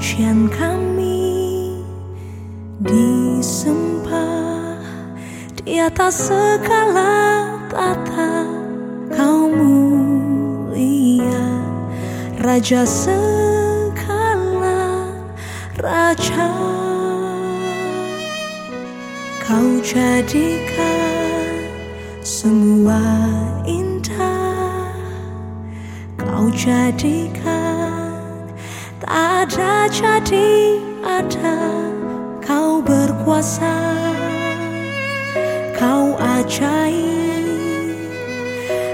pujian kami disembah di atas segala tata kau mulia. Raja segala raja kau jadikan semua indah. Kau jadikan ada jadi ada kau berkuasa. Kau ajaib.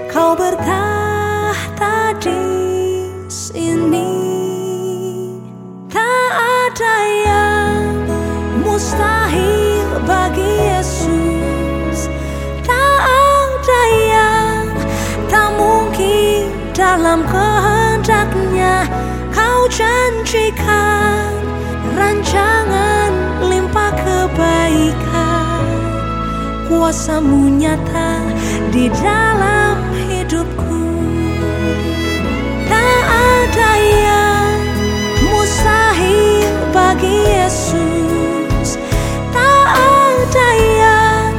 Kau berkata di sini tak ada yang mustahil bagi Yesus. Tak ada yang tak mungkin dalam kehendaknya janjikan rancangan limpah kebaikan. Kuasamu nyata di dalam hidupku. Tak ada yang mustahil bagi Yesus. Tak ada yang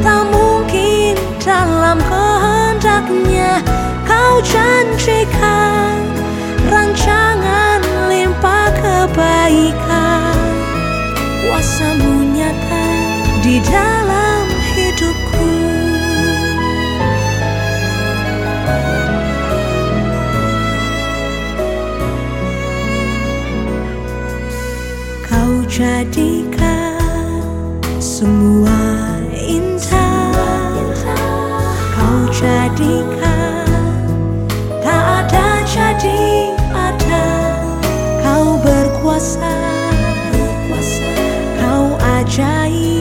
tak mungkin dalam kehendaknya. Kau janjikan kebaikan. Kuasamu nyata di dalam hidupku. Kau jadikan ajaib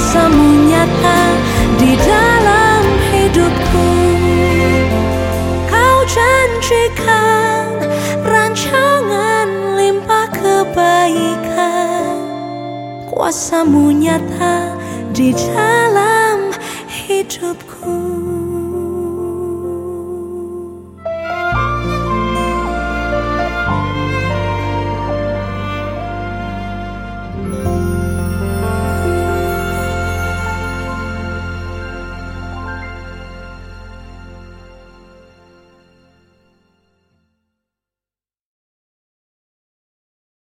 Kuasamu nyata di dalam hidupku. Kau janjikan rancangan limpah kebaikan. Kuasamu nyata di dalam